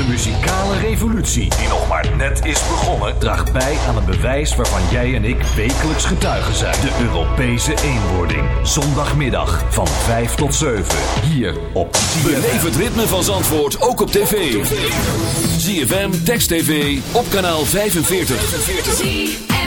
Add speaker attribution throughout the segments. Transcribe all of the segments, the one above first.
Speaker 1: De muzikale revolutie, die nog maar net is begonnen, draagt bij aan een bewijs waarvan jij en ik wekelijks getuigen zijn. De Europese eenwording. Zondagmiddag van 5 tot 7. Hier op
Speaker 2: Beleef het ritme van Zandvoort ook op tv. ZFM, Text TV, op kanaal 45.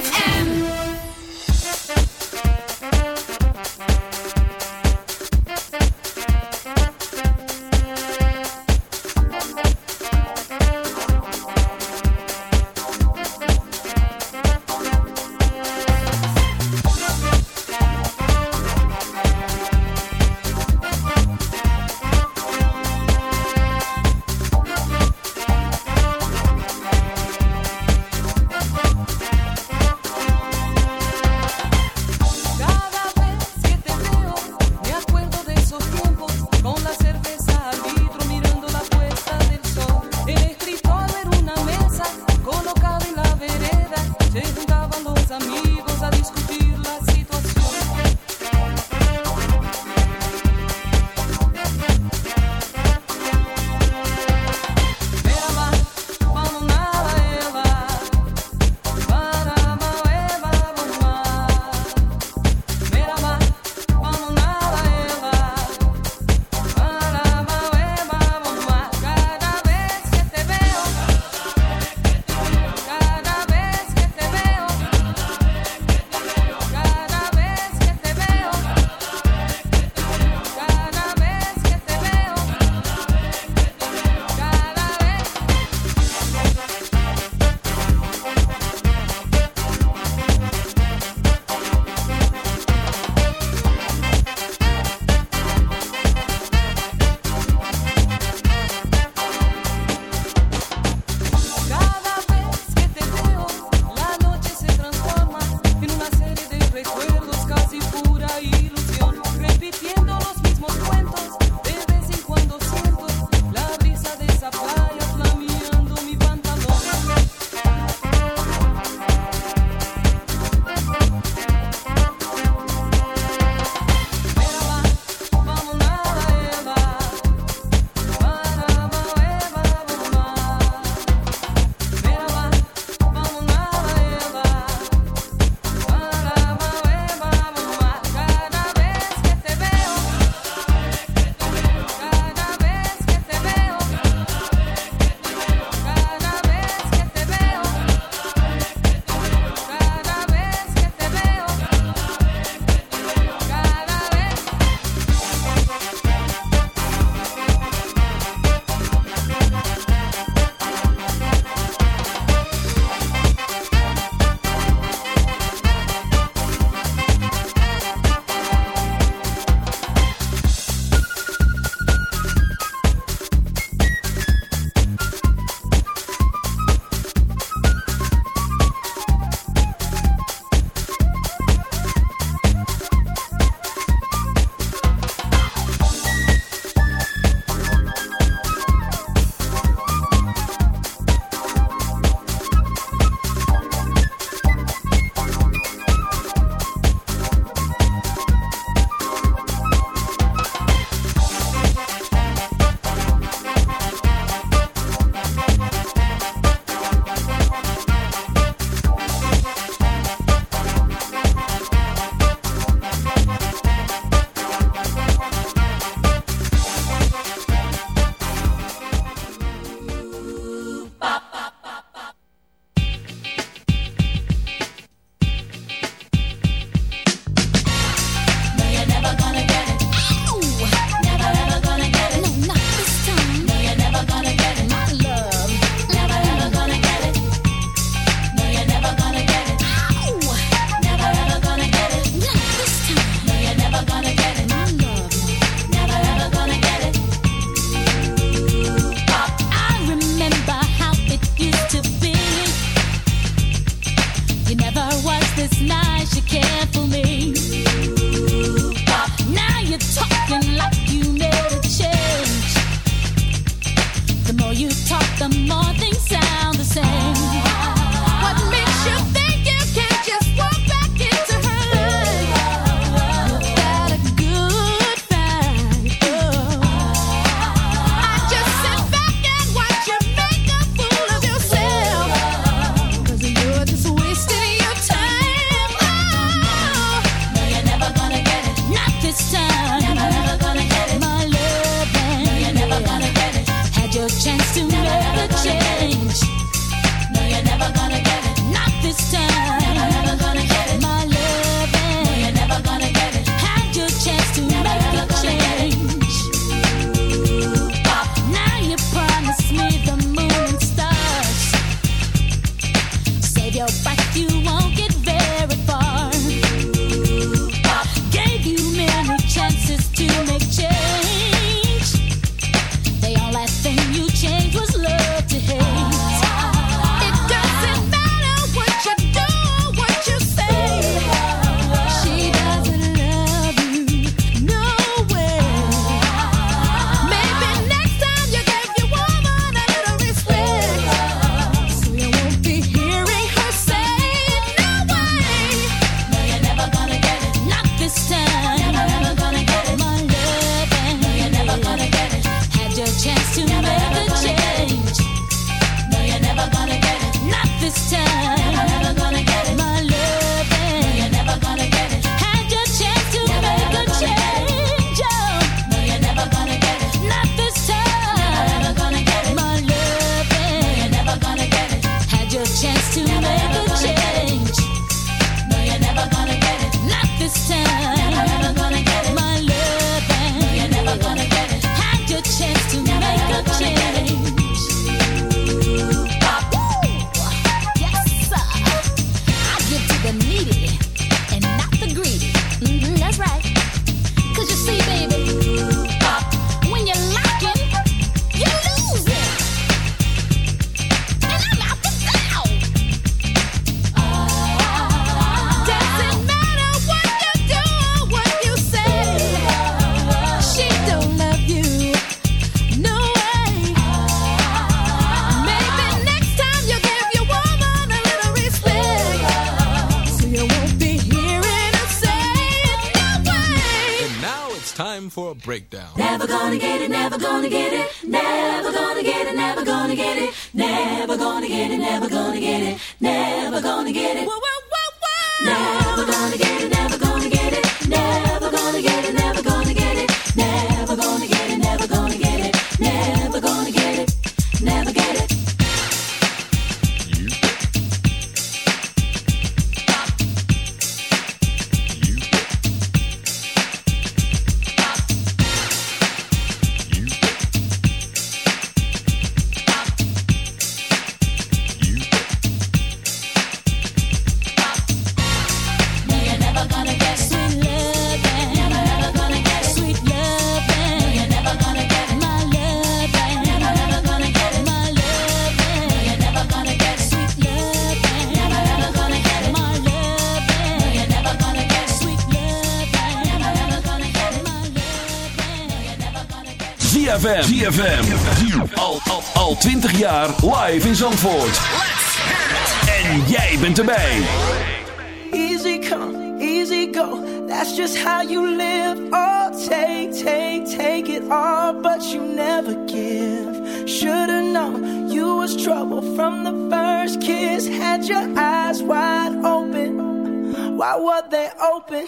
Speaker 3: trouble from the first kiss. Had your eyes wide open. Why were they open?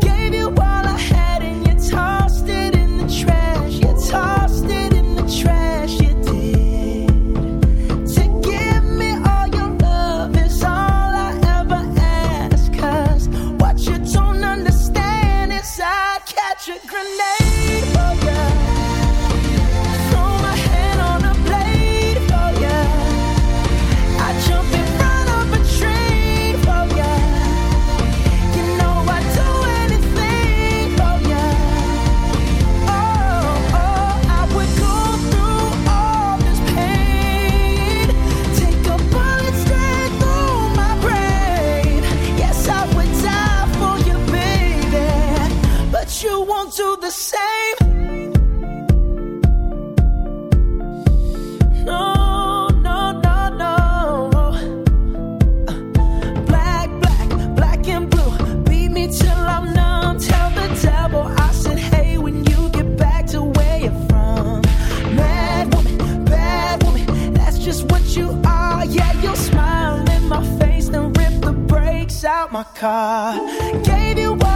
Speaker 3: Gave you car. Gave you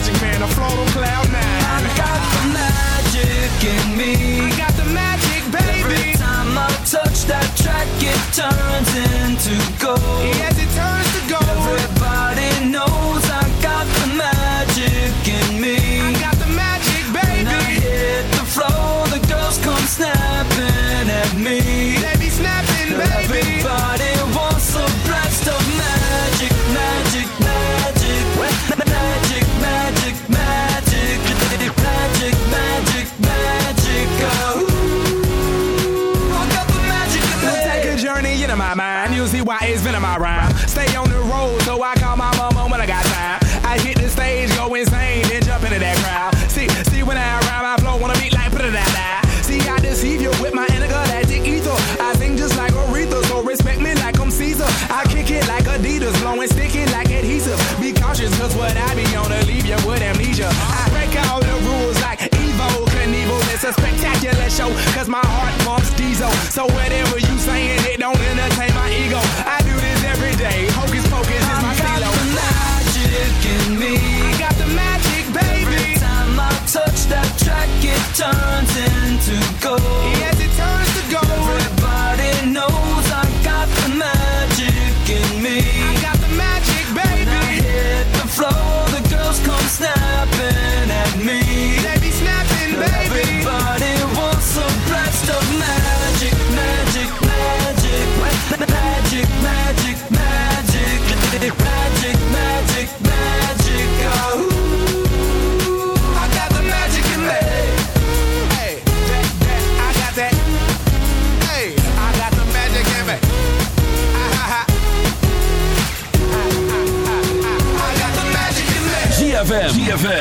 Speaker 4: magic man, I on cloud nine. I got the magic in me. I got the magic, baby. Every time I touch that track, it turns into gold.
Speaker 2: Yeah,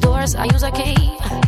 Speaker 5: doors, I use a key.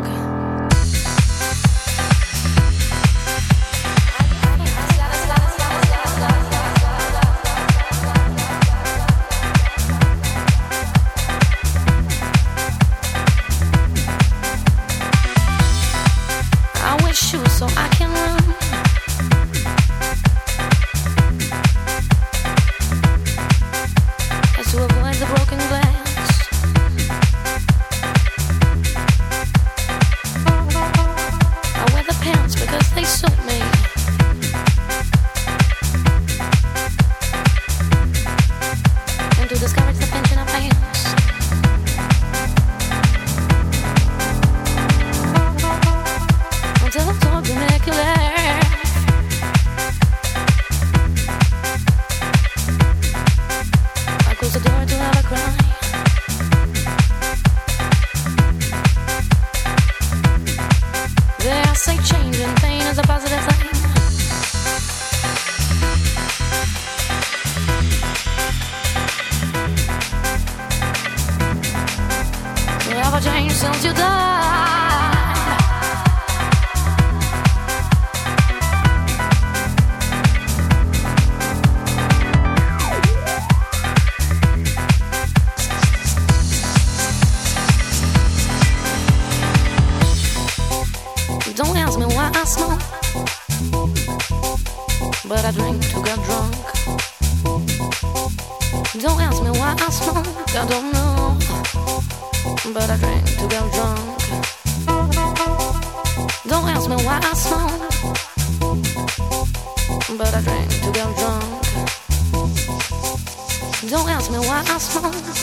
Speaker 5: immaculate.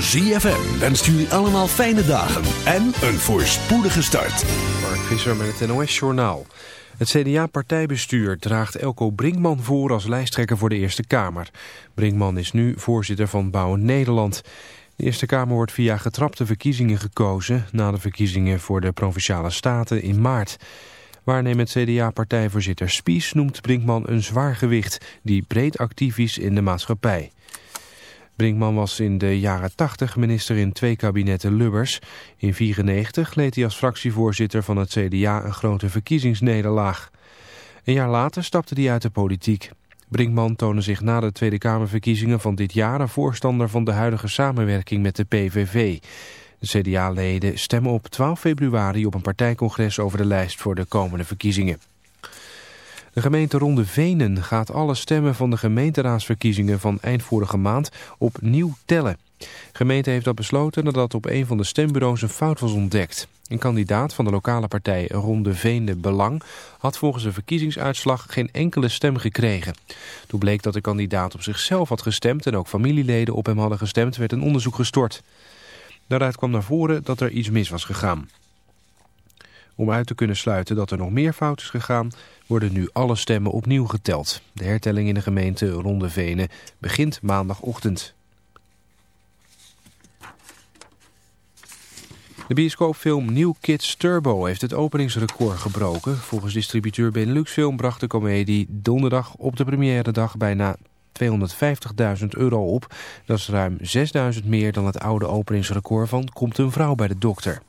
Speaker 1: ZFM wenst jullie allemaal fijne dagen en een voorspoedige start.
Speaker 6: Mark Visser met het NOS Journaal. Het CDA-partijbestuur draagt Elko Brinkman voor als lijsttrekker voor de Eerste Kamer. Brinkman is nu voorzitter van Bouwen Nederland. De Eerste Kamer wordt via getrapte verkiezingen gekozen... na de verkiezingen voor de Provinciale Staten in maart. Waarnemend CDA-partijvoorzitter Spies noemt Brinkman een zwaar gewicht... die breed actief is in de maatschappij. Brinkman was in de jaren 80 minister in twee kabinetten Lubbers. In 1994 leed hij als fractievoorzitter van het CDA een grote verkiezingsnederlaag. Een jaar later stapte hij uit de politiek. Brinkman toonde zich na de Tweede Kamerverkiezingen van dit jaar... een voorstander van de huidige samenwerking met de PVV. De CDA-leden stemmen op 12 februari op een partijcongres over de lijst voor de komende verkiezingen. De gemeente Ronde Venen gaat alle stemmen van de gemeenteraadsverkiezingen van eind vorige maand opnieuw tellen. De gemeente heeft dat besloten nadat op een van de stembureaus een fout was ontdekt. Een kandidaat van de lokale partij Ronde Veende Belang had volgens de verkiezingsuitslag geen enkele stem gekregen. Toen bleek dat de kandidaat op zichzelf had gestemd en ook familieleden op hem hadden gestemd, werd een onderzoek gestort. Daaruit kwam naar voren dat er iets mis was gegaan. Om uit te kunnen sluiten dat er nog meer fout is gegaan, worden nu alle stemmen opnieuw geteld. De hertelling in de gemeente Ronde Venen begint maandagochtend. De bioscoopfilm New Kids Turbo heeft het openingsrecord gebroken. Volgens distributeur Benelux Film bracht de komedie donderdag op de première dag bijna 250.000 euro op. Dat is ruim 6.000 meer dan het oude openingsrecord van Komt een vrouw bij de dokter.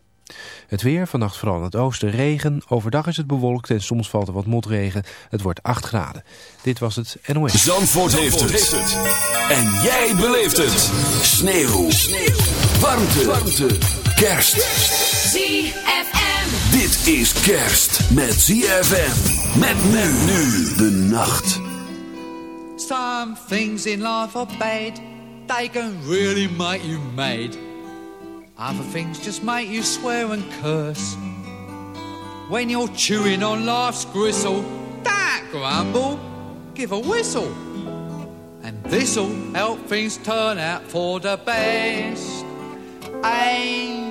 Speaker 6: Het weer, vannacht vooral in het oosten regen. Overdag is het bewolkt en soms valt er wat motregen. Het wordt 8 graden. Dit was het NOS.
Speaker 2: Zandvoort, heeft, het. En jij beleeft het. Sneeuw. Sneeuw. Warmte. Warmte. Kerst.
Speaker 7: ZFM.
Speaker 2: Dit is kerst met ZFM. Met men nu de nacht.
Speaker 8: Some things in life are bad. They can really make you mad. Other things just make you swear and curse. When you're chewing on life's gristle, that grumble, give a whistle. And this'll help things turn out for the best. And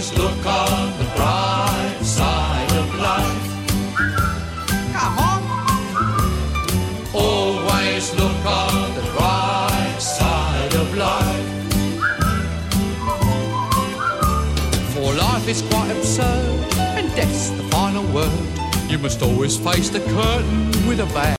Speaker 8: Always look on the bright side of life. Come on. Always look on the bright side of life. For life is quite absurd, and death's the final word. You must always face the curtain with a bang.